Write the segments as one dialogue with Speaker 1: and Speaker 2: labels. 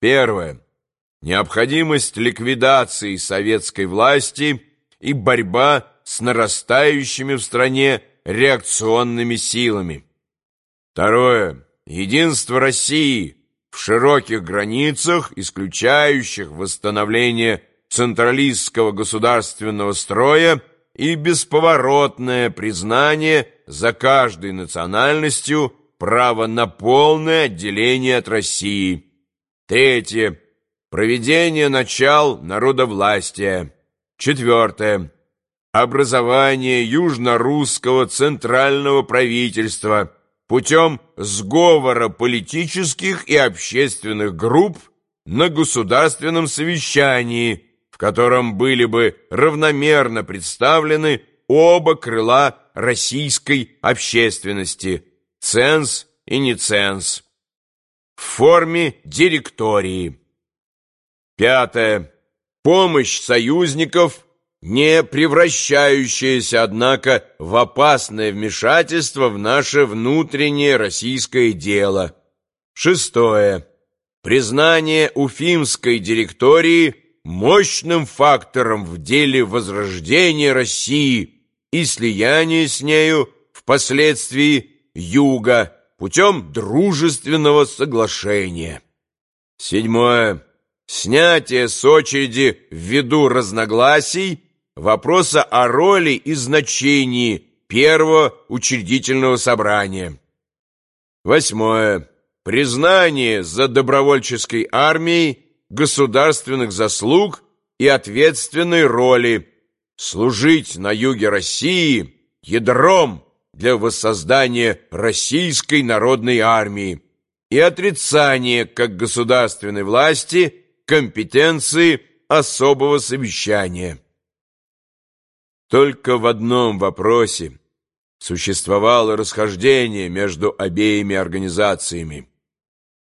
Speaker 1: Первое. Необходимость ликвидации советской власти и борьба с нарастающими в стране реакционными силами. Второе. Единство России в широких границах, исключающих восстановление централистского государственного строя и бесповоротное признание за каждой национальностью права на полное отделение от России. Третье. Проведение начал народовластия. Четвертое. Образование южно-русского центрального правительства путем сговора политических и общественных групп на государственном совещании, в котором были бы равномерно представлены оба крыла российской общественности – ценз и неценз в форме директории. Пятое. Помощь союзников, не превращающаяся, однако, в опасное вмешательство в наше внутреннее российское дело. Шестое. Признание Уфимской директории мощным фактором в деле возрождения России и слияния с нею впоследствии Юга путем дружественного соглашения. Седьмое. Снятие с очереди ввиду разногласий вопроса о роли и значении первого учредительного собрания. Восьмое. Признание за добровольческой армией государственных заслуг и ответственной роли служить на юге России ядром для воссоздания Российской народной армии и отрицание как государственной власти компетенции особого совещания. Только в одном вопросе существовало расхождение между обеими организациями.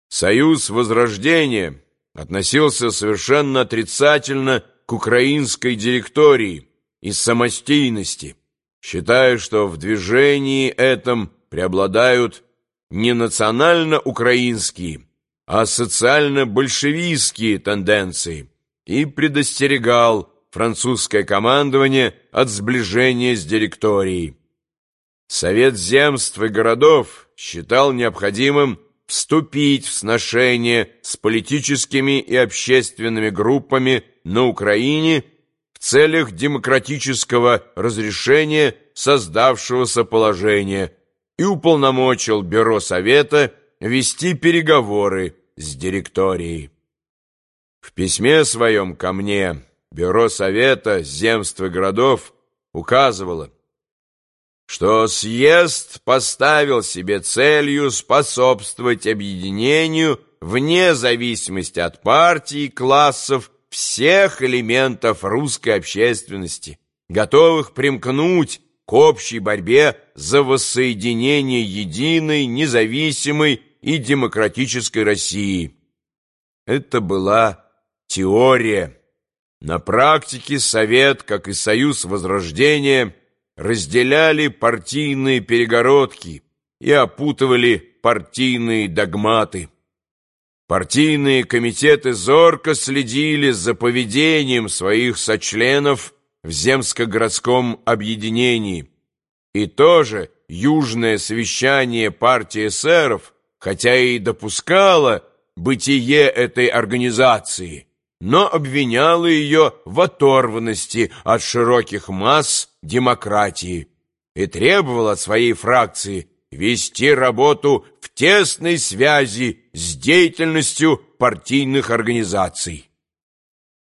Speaker 1: Союз Возрождения относился совершенно отрицательно к украинской директории и самостийности, считая, что в движении этом преобладают не национально-украинские, а социально-большевистские тенденции и предостерегал французское командование от сближения с директорией. Совет земств и городов считал необходимым вступить в сношение с политическими и общественными группами на Украине целях демократического разрешения создавшегося положения и уполномочил Бюро Совета вести переговоры с директорией. В письме своем ко мне Бюро Совета земств и городов указывало, что съезд поставил себе целью способствовать объединению вне зависимости от партий и классов всех элементов русской общественности, готовых примкнуть к общей борьбе за воссоединение единой, независимой и демократической России. Это была теория. На практике Совет, как и Союз Возрождения, разделяли партийные перегородки и опутывали партийные догматы. Партийные комитеты зорко следили за поведением своих сочленов в земско-городском объединении. И тоже южное совещание партии эсеров, хотя и допускало бытие этой организации, но обвиняло ее в оторванности от широких масс демократии и требовало от своей фракции вести работу тесной связи с деятельностью партийных организаций.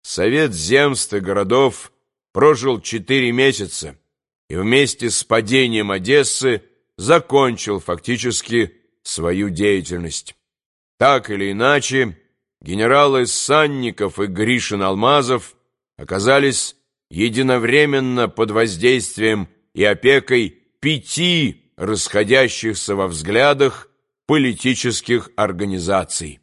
Speaker 1: Совет земств и городов прожил четыре месяца и вместе с падением Одессы закончил фактически свою деятельность. Так или иначе, генералы Санников и Гришин-Алмазов оказались единовременно под воздействием и опекой пяти расходящихся во взглядах политических организаций.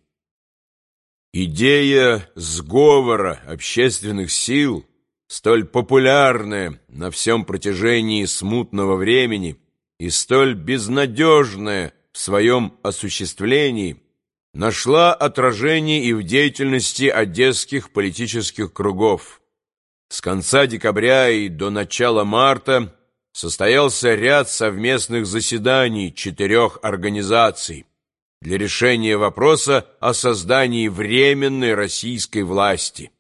Speaker 1: Идея сговора общественных сил, столь популярная на всем протяжении смутного времени и столь безнадежная в своем осуществлении, нашла отражение и в деятельности одесских политических кругов. С конца декабря и до начала марта состоялся ряд совместных заседаний четырех организаций для решения вопроса о создании временной российской власти.